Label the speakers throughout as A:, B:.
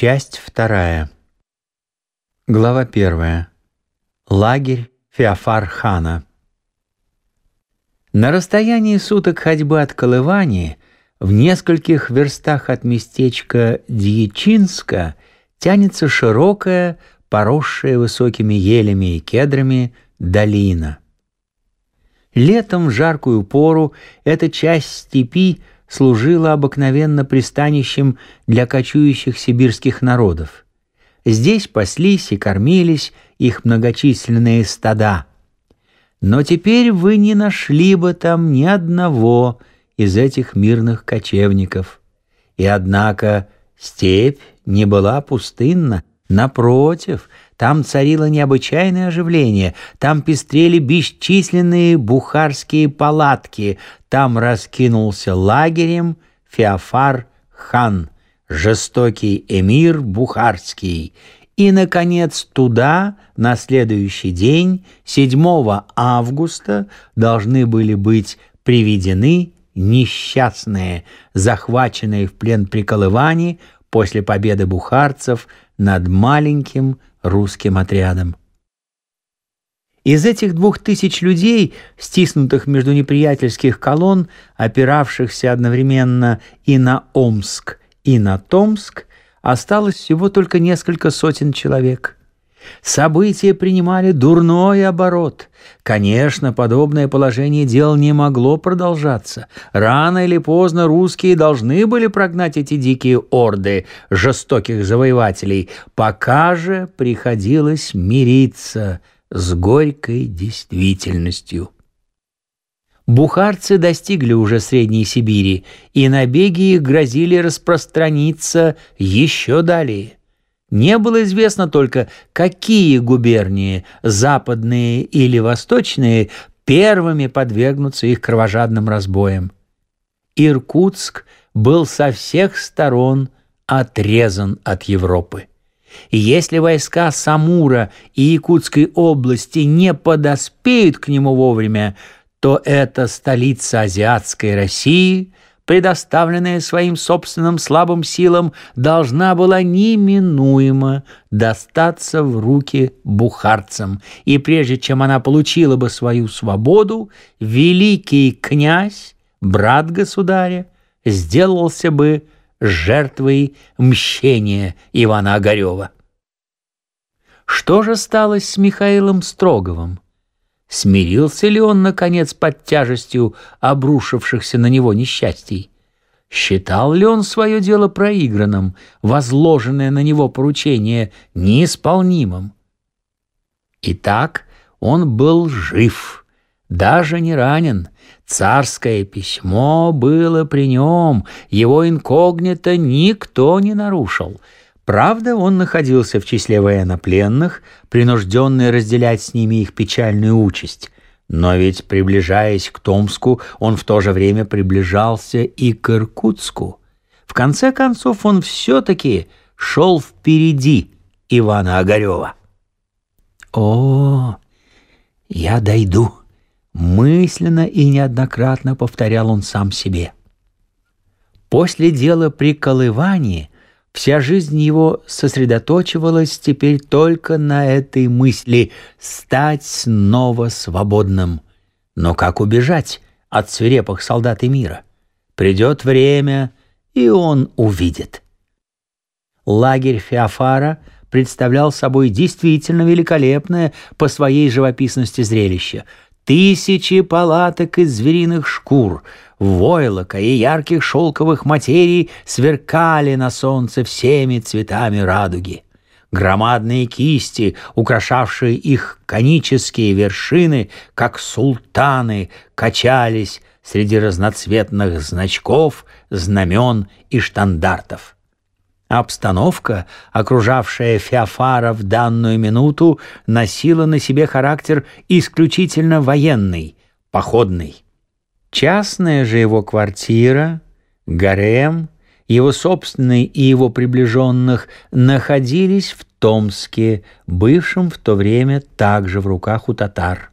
A: Часть вторая. Глава первая. Лагерь Феофар-хана. На расстоянии суток ходьбы от Колывани, в нескольких верстах от местечка Дьячинска, тянется широкая, поросшая высокими елями и кедрами долина. Летом в жаркую пору эта часть степи служила обыкновенно пристанищем для кочующих сибирских народов. Здесь паслись и кормились их многочисленные стада. Но теперь вы не нашли бы там ни одного из этих мирных кочевников. И однако степь не была пустынна, напротив, там царило необычайное оживление, там пестрели бесчисленные бухарские палатки, там раскинулся лагерем Феофар-хан, жестокий эмир бухарский. И, наконец, туда на следующий день, 7 августа, должны были быть приведены несчастные, захваченные в плен при Колыване после победы бухарцев над маленьким русским отрядом. Из этих двух тысяч людей, стиснутых между неприятельских колонн, опиравшихся одновременно и на Омск, и на Томск, осталось всего только несколько сотен человек – События принимали дурной оборот. Конечно, подобное положение дел не могло продолжаться. Рано или поздно русские должны были прогнать эти дикие орды жестоких завоевателей. Пока же приходилось мириться с горькой действительностью. Бухарцы достигли уже Средней Сибири, и набеги их грозили распространиться еще далее. Не было известно только, какие губернии, западные или восточные, первыми подвергнутся их кровожадным разбоям. Иркутск был со всех сторон отрезан от Европы. Если войска Самура и Якутской области не подоспеют к нему вовремя, то это столица азиатской России – предоставленная своим собственным слабым силам, должна была неминуемо достаться в руки бухарцам. И прежде чем она получила бы свою свободу, великий князь, брат государя, сделался бы жертвой мщения Ивана Огарева. Что же стало с Михаилом Строговым? Смирился ли он, наконец, под тяжестью обрушившихся на него несчастий? Считал ли он свое дело проигранным, возложенное на него поручение неисполнимым? Итак, он был жив, даже не ранен. Царское письмо было при нем, его инкогнито никто не нарушил — Правда, он находился в числе военнопленных, принужденный разделять с ними их печальную участь. Но ведь, приближаясь к Томску, он в то же время приближался и к Иркутску. В конце концов, он все-таки шел впереди Ивана Огарева. «О, я дойду!» — мысленно и неоднократно повторял он сам себе. После дела при Колывании — Вся жизнь его сосредоточивалась теперь только на этой мысли — стать снова свободным. Но как убежать от свирепых солдат и мира? Придет время, и он увидит. Лагерь Феофара представлял собой действительно великолепное по своей живописности зрелище — Тысячи палаток из звериных шкур, войлока и ярких шелковых материй сверкали на солнце всеми цветами радуги. Громадные кисти, украшавшие их конические вершины, как султаны, качались среди разноцветных значков, знамен и штандартов. Обстановка, окружавшая Феофара в данную минуту, носила на себе характер исключительно военный, походный. Частная же его квартира, гарем, его собственный и его приближенных находились в Томске, бывшем в то время также в руках у татар.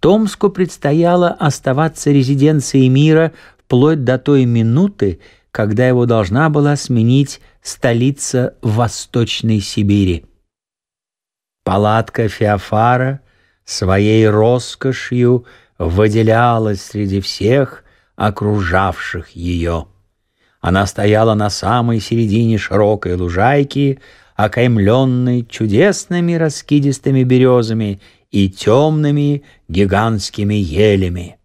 A: Томску предстояло оставаться резиденцией мира вплоть до той минуты, когда его должна была сменить столица Восточной Сибири. Палатка Феофара своей роскошью выделялась среди всех окружавших ее. Она стояла на самой середине широкой лужайки, окаймленной чудесными раскидистыми березами и темными гигантскими елями.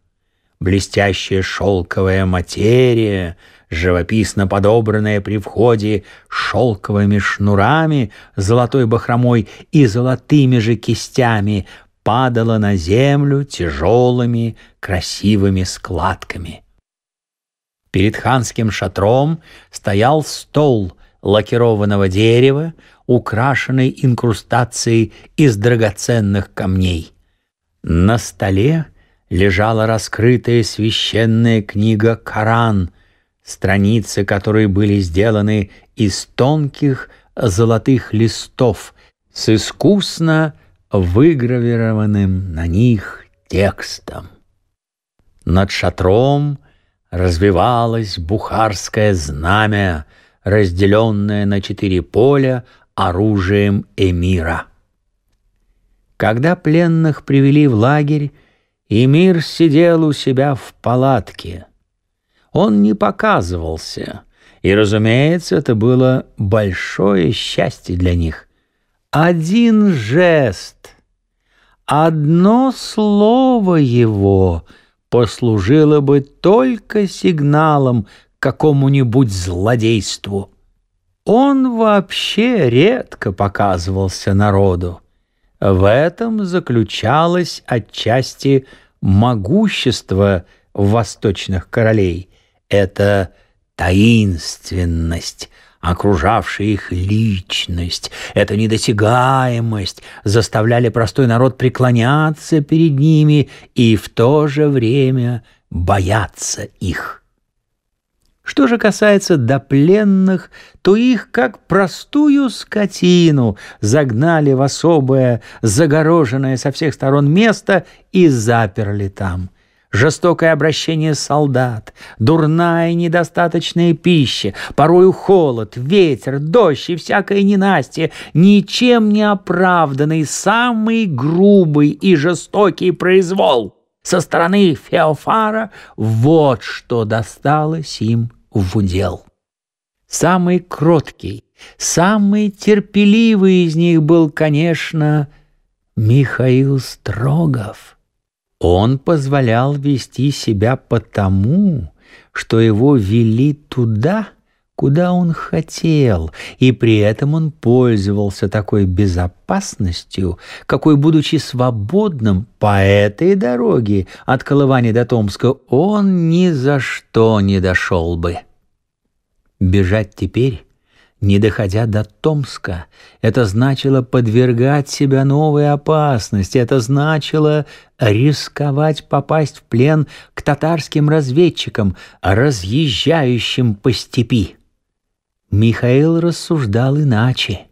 A: Блестящая шелковая материя, живописно подобранная при входе шелковыми шнурами, золотой бахромой и золотыми же кистями, падала на землю тяжелыми красивыми складками. Перед ханским шатром стоял стол лакированного дерева, украшенный инкрустацией из драгоценных камней. На столе лежала раскрытая священная книга «Коран», страницы которой были сделаны из тонких золотых листов с искусно выгравированным на них текстом. Над шатром развивалось бухарское знамя, разделенное на четыре поля оружием эмира. Когда пленных привели в лагерь, Эмир сидел у себя в палатке. Он не показывался, и, разумеется, это было большое счастье для них. Один жест, одно слово его послужило бы только сигналом к какому-нибудь злодейству. Он вообще редко показывался народу. В этом заключалось отчасти могущество восточных королей. Это таинственность, окружавшая их личность, эта недосягаемость заставляли простой народ преклоняться перед ними и в то же время бояться их. Что же касается до пленных, то их, как простую скотину, загнали в особое, загороженное со всех сторон место и заперли там – жестокое обращение солдат, дурная и недостаточная пища, порою холод, ветер, дождь и всякое ненастье, ничем не оправданный самый грубый и жестокий произвол со стороны Феофара, вот что досталось им в удел. Самый кроткий, самый терпеливый из них был, конечно, Михаил Строгов. Он позволял вести себя потому, что его вели туда, куда он хотел, и при этом он пользовался такой безопасностью, какой, будучи свободным по этой дороге от Колывани до Томска, он ни за что не дошел бы. Бежать теперь не доходя до Томска, это значило подвергать себя новой опасности, это значило рисковать попасть в плен к татарским разведчикам, разъезжающим по степи. Михаил рассуждал иначе.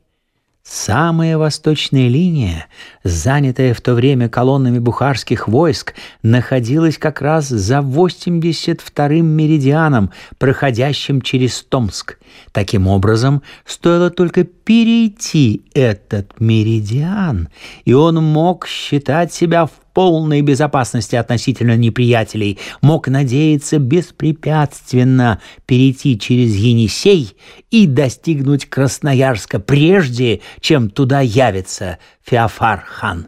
A: Самая восточная линия, занятая в то время колоннами бухарских войск, находилась как раз за 82-м меридианом, проходящим через Томск. Таким образом, стоило только перейти этот меридиан, и он мог считать себя в полной безопасности относительно неприятелей, мог надеяться беспрепятственно перейти через Енисей и достигнуть Красноярска прежде, чем туда явится Феофар-хан.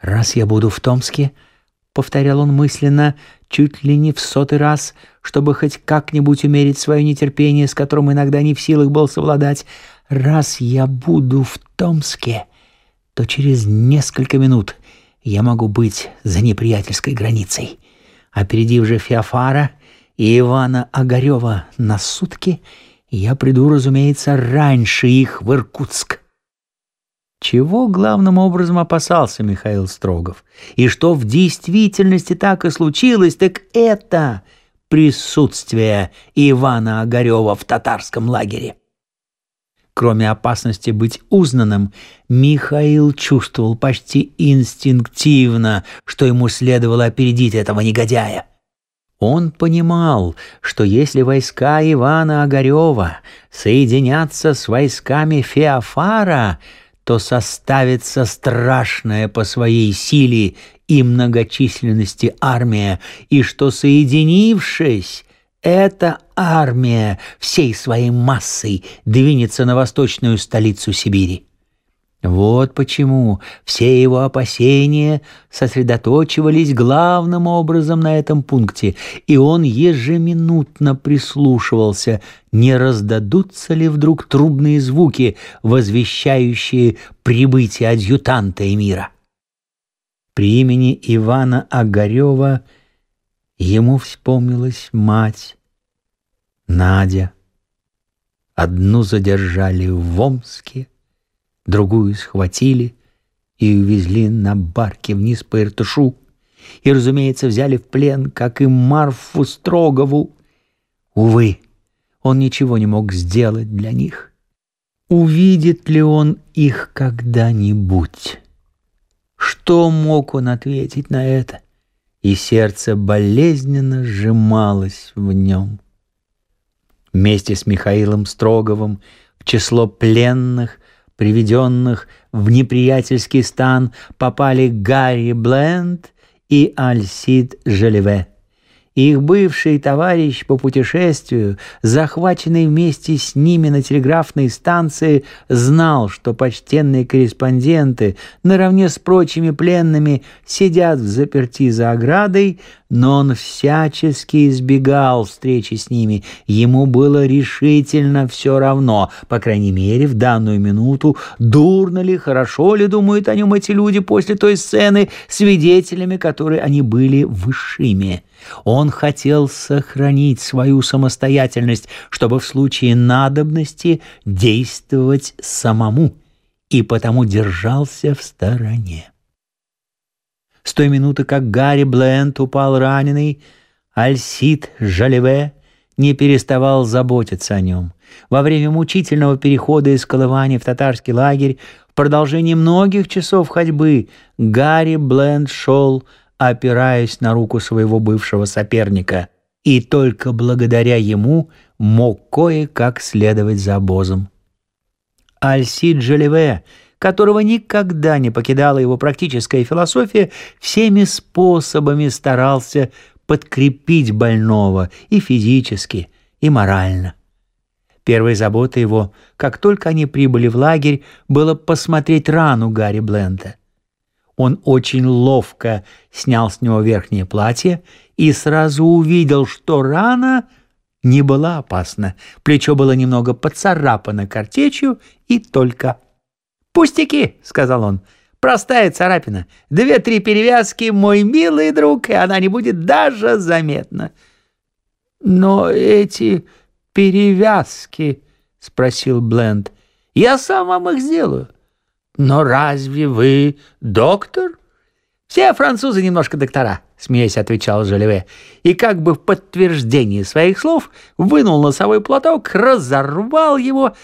A: «Раз я буду в Томске», — повторял он мысленно, чуть ли не в сотый раз, чтобы хоть как-нибудь умерить свое нетерпение, с которым иногда не в силах был совладать, «раз я буду в Томске», то через несколько минут я могу быть за неприятельской границей. Опередив же Феофара и Ивана Огарева на сутки, я приду, разумеется, раньше их в Иркутск. Чего главным образом опасался Михаил Строгов? И что в действительности так и случилось, так это присутствие Ивана Огарева в татарском лагере. Кроме опасности быть узнанным, Михаил чувствовал почти инстинктивно, что ему следовало опередить этого негодяя. Он понимал, что если войска Ивана Огарева соединятся с войсками Феофара, то составится страшная по своей силе и многочисленности армия, и что, соединившись, эта армия всей своей массой двинется на восточную столицу Сибири. Вот почему все его опасения сосредоточивались главным образом на этом пункте, и он ежеминутно прислушивался, не раздадутся ли вдруг трубные звуки, возвещающие прибытие адъютанта Эмира. При имени Ивана Огарева ему вспомнилась мать, Надя. Одну задержали в Омске, другую схватили и увезли на барке вниз по Иртышу, и, разумеется, взяли в плен, как и Марфу Строгову. Увы, он ничего не мог сделать для них. Увидит ли он их когда-нибудь? Что мог он ответить на это? И сердце болезненно сжималось в нем. Вместе с Михаилом Строговым в число пленных приведенных в неприятельский стан, попали Гарри Бленд и Альсид Желеве. Их бывший товарищ по путешествию, захваченный вместе с ними на телеграфной станции, знал, что почтенные корреспонденты наравне с прочими пленными сидят в заперти за оградой, но он всячески избегал встречи с ними. Ему было решительно все равно, по крайней мере, в данную минуту, дурно ли, хорошо ли думают о нем эти люди после той сцены, свидетелями которой они были высшими. Он хотел сохранить свою самостоятельность, чтобы в случае надобности действовать самому, и потому держался в стороне. С той минуты, как Гарри Бленд упал раненый, Альсид Жалеве не переставал заботиться о нем. Во время мучительного перехода из Колывани в татарский лагерь в продолжении многих часов ходьбы Гарри Бленд шел, опираясь на руку своего бывшего соперника, и только благодаря ему мог кое-как следовать за обозом. Альсид Жалеве — которого никогда не покидала его практическая философия, всеми способами старался подкрепить больного и физически, и морально. Первой заботой его, как только они прибыли в лагерь, было посмотреть рану Гарри Блента. Он очень ловко снял с него верхнее платье и сразу увидел, что рана не была опасна. Плечо было немного поцарапано картечью и только «Пустяки», — сказал он, — «простая царапина. Две-три перевязки, мой милый друг, и она не будет даже заметна». «Но эти перевязки», — спросил Бленд, — «я сам вам их сделаю». «Но разве вы доктор?» «Все французы немножко доктора», — смеясь отвечал Жолеве, и как бы в подтверждение своих слов вынул носовой платок, разорвал его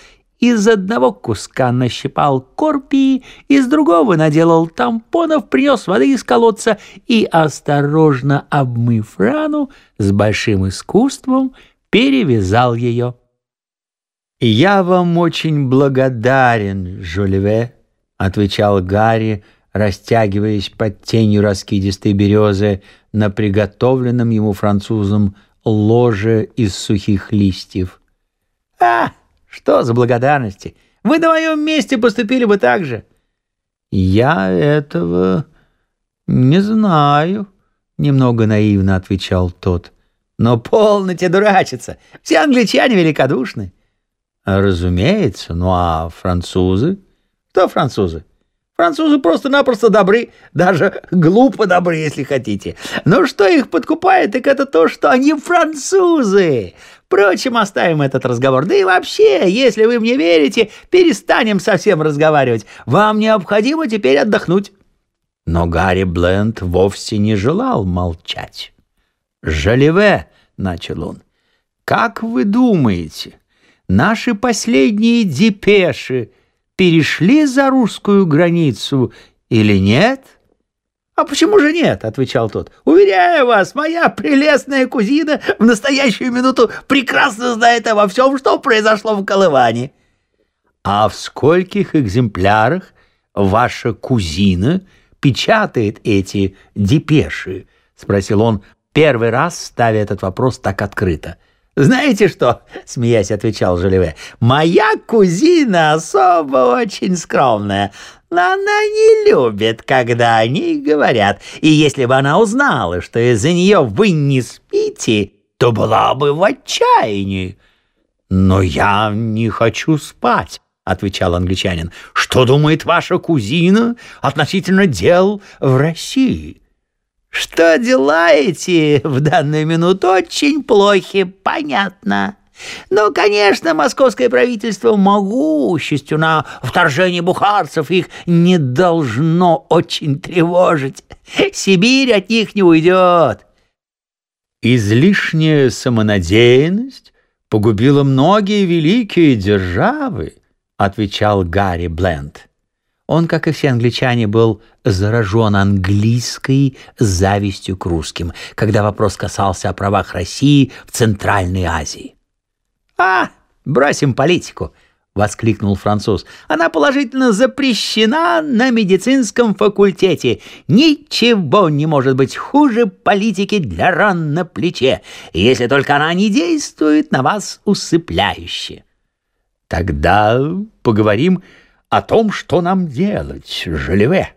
A: из одного куска нащипал корпии, из другого наделал тампонов, принес воды из колодца и, осторожно обмыв рану, с большим искусством перевязал ее. «Я вам очень благодарен, Жульве», — отвечал Гарри, растягиваясь под тенью раскидистой березы на приготовленном ему французом ложе из сухих листьев. «А, что за благодарности? Вы на моем месте поступили бы так же. Я этого не знаю, немного наивно отвечал тот. Но полноте дурачиться. Все англичане великодушны. Разумеется, ну а французы? Кто французы? Французы просто-напросто добры, даже глупо добры, если хотите. Но что их подкупает, так это то, что они французы. Впрочем, оставим этот разговор. Да и вообще, если вы мне верите, перестанем совсем разговаривать. Вам необходимо теперь отдохнуть». Но Гарри Бленд вовсе не желал молчать. «Жалеве», — начал он, — «как вы думаете, наши последние депеши перешли за русскую границу или нет?» «А почему же нет?» — отвечал тот. «Уверяю вас, моя прелестная кузина в настоящую минуту прекрасно знает обо всем, что произошло в Колыване». «А в скольких экземплярах ваша кузина печатает эти депеши?» — спросил он, первый раз ставя этот вопрос так открыто. «Знаете что?» — смеясь отвечал Жолеве. «Моя кузина особо очень скромная, но она не любит, когда о ней говорят. И если бы она узнала, что из-за нее вы не спите, то была бы в отчаянии». «Но я не хочу спать», — отвечал англичанин. «Что думает ваша кузина относительно дел в России?» Что делаете в данную минуту очень плохи, понятно. Ну, конечно, московское правительство могущестью на вторжение бухарцев их не должно очень тревожить. Сибирь от них не уйдет. Излишняя самонадеянность погубила многие великие державы, отвечал Гарри Бленд. Он, как и все англичане, был заражен английской завистью к русским, когда вопрос касался о правах России в Центральной Азии. «А, бросим политику!» — воскликнул француз. «Она положительно запрещена на медицинском факультете. Ничего не может быть хуже политики для ран на плече, если только она не действует на вас усыпляюще». «Тогда поговорим о том, что нам делать, Желеве.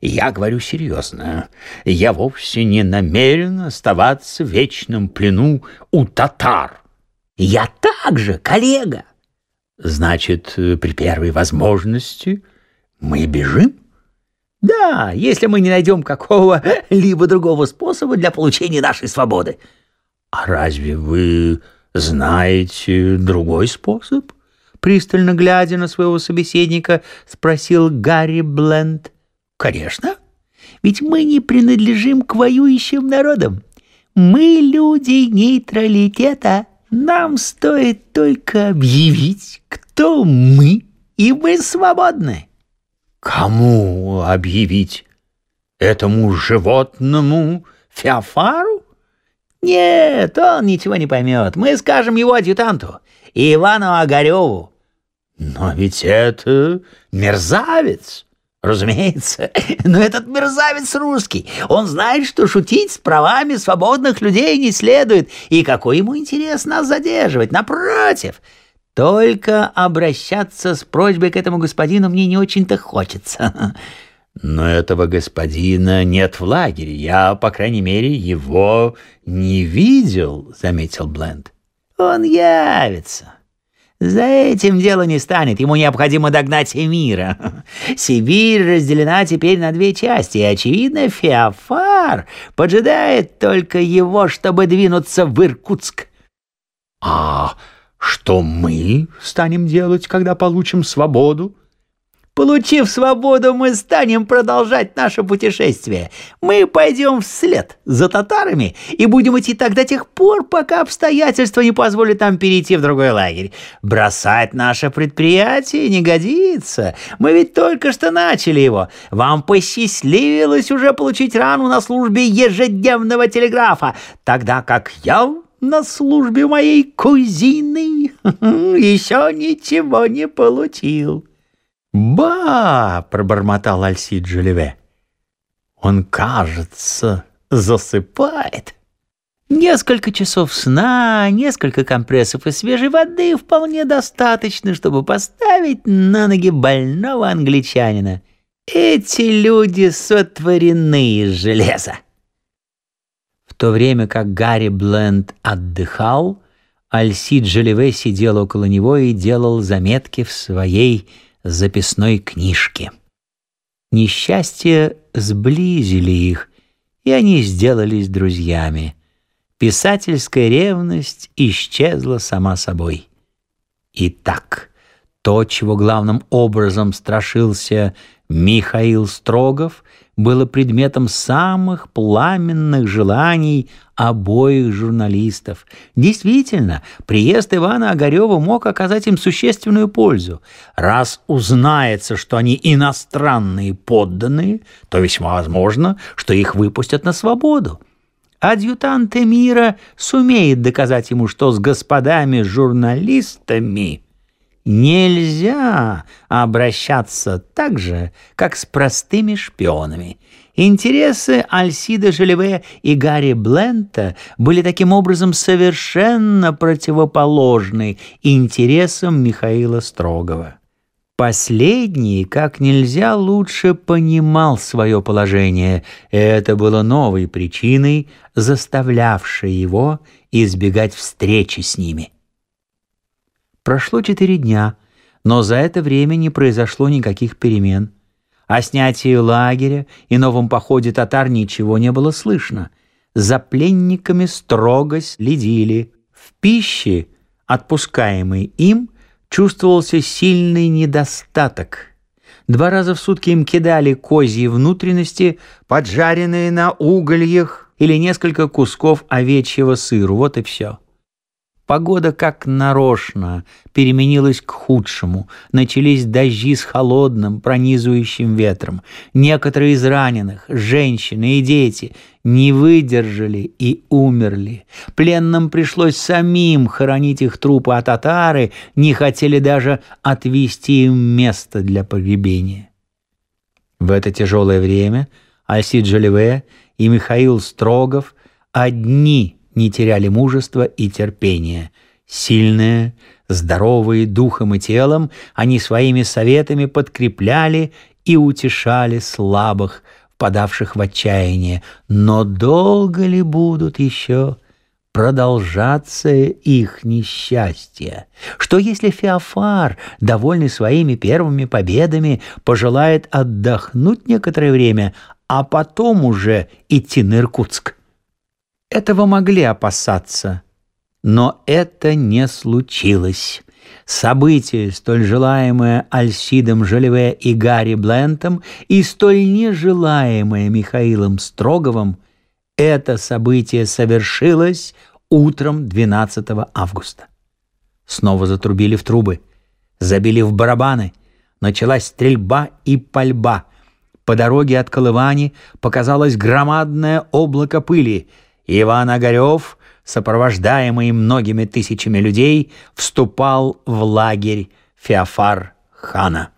A: Я говорю серьезно. Я вовсе не намерен оставаться в вечном плену у татар. Я также, коллега. Значит, при первой возможности мы бежим? Да, если мы не найдем какого-либо другого способа для получения нашей свободы. А разве вы знаете другой способ? Пристально глядя на своего собеседника, спросил Гарри Бленд. «Конечно, ведь мы не принадлежим к воюющим народам. Мы люди нейтралитета. Нам стоит только объявить, кто мы, и мы свободны». «Кому объявить? Этому животному Феофару?» «Нет, он ничего не поймет. Мы скажем его адъютанту, Ивану Огареву. Но ведь это мерзавец. Разумеется, но этот мерзавец русский. Он знает, что шутить с правами свободных людей не следует. И какой ему интерес нас задерживать? Напротив, только обращаться с просьбой к этому господину мне не очень-то хочется. Но этого господина нет в лагере. Я, по крайней мере, его не видел, заметил Бленд. Он явится. За этим дело не станет, ему необходимо догнать Эмира. Сибирь разделена теперь на две части, и, очевидно, Феофар поджидает только его, чтобы двинуться в Иркутск. А что мы станем делать, когда получим свободу? Получив свободу, мы станем продолжать наше путешествие. Мы пойдем вслед за татарами и будем идти так до тех пор, пока обстоятельства не позволят нам перейти в другой лагерь. Бросать наше предприятие не годится. Мы ведь только что начали его. Вам посчастливилось уже получить рану на службе ежедневного телеграфа, тогда как я на службе моей кузины еще ничего не получил. «Ба!» — пробормотал Альсид Джулеве. «Он, кажется, засыпает». Несколько часов сна, несколько компрессов и свежей воды вполне достаточно, чтобы поставить на ноги больного англичанина. Эти люди сотворены из железа. В то время как Гарри Бленд отдыхал, Альсид Желеве сидел около него и делал заметки в своей записной книжки. Несчастья сблизили их, и они сделались друзьями. Писательская ревность исчезла сама собой. Итак, То, чего главным образом страшился Михаил Строгов, было предметом самых пламенных желаний обоих журналистов. Действительно, приезд Ивана Огарева мог оказать им существенную пользу. Раз узнается, что они иностранные подданные, то весьма возможно, что их выпустят на свободу. Адъютант Эмира сумеет доказать ему, что с господами-журналистами нельзя обращаться так же, как с простыми шпионами. Интересы Альсида Желеве и Гарри Блента были таким образом совершенно противоположны интересам Михаила Строгова. Последний как нельзя лучше понимал свое положение, и это было новой причиной, заставлявшей его избегать встречи с ними. Прошло четыре дня, но за это время не произошло никаких перемен. О снятии лагеря и новом походе татар ничего не было слышно. За пленниками строго следили. В пище, отпускаемой им, чувствовался сильный недостаток. Два раза в сутки им кидали козьи внутренности, поджаренные на угольях, или несколько кусков овечьего сыру. Вот и все. Погода как нарочно переменилась к худшему. Начались дожди с холодным, пронизывающим ветром. Некоторые из раненых, женщины и дети, не выдержали и умерли. Пленным пришлось самим хоронить их трупы, а татары не хотели даже отвести им место для погребения. В это тяжелое время Альсид Джолеве и Михаил Строгов одни – не теряли мужества и терпения. Сильные, здоровые духом и телом, они своими советами подкрепляли и утешали слабых, впадавших в отчаяние. Но долго ли будут еще продолжаться их несчастья? Что если Феофар, довольный своими первыми победами, пожелает отдохнуть некоторое время, а потом уже идти на Иркутск? Этого могли опасаться, но это не случилось. Событие, столь желаемое Альсидом Желеве и Гарри Блентом, и столь нежелаемое Михаилом Строговым, это событие совершилось утром 12 августа. Снова затрубили в трубы, забили в барабаны, началась стрельба и пальба. По дороге от Колывани показалось громадное облако пыли — Иван Огарев, сопровождаемый многими тысячами людей, вступал в лагерь Феофар хана.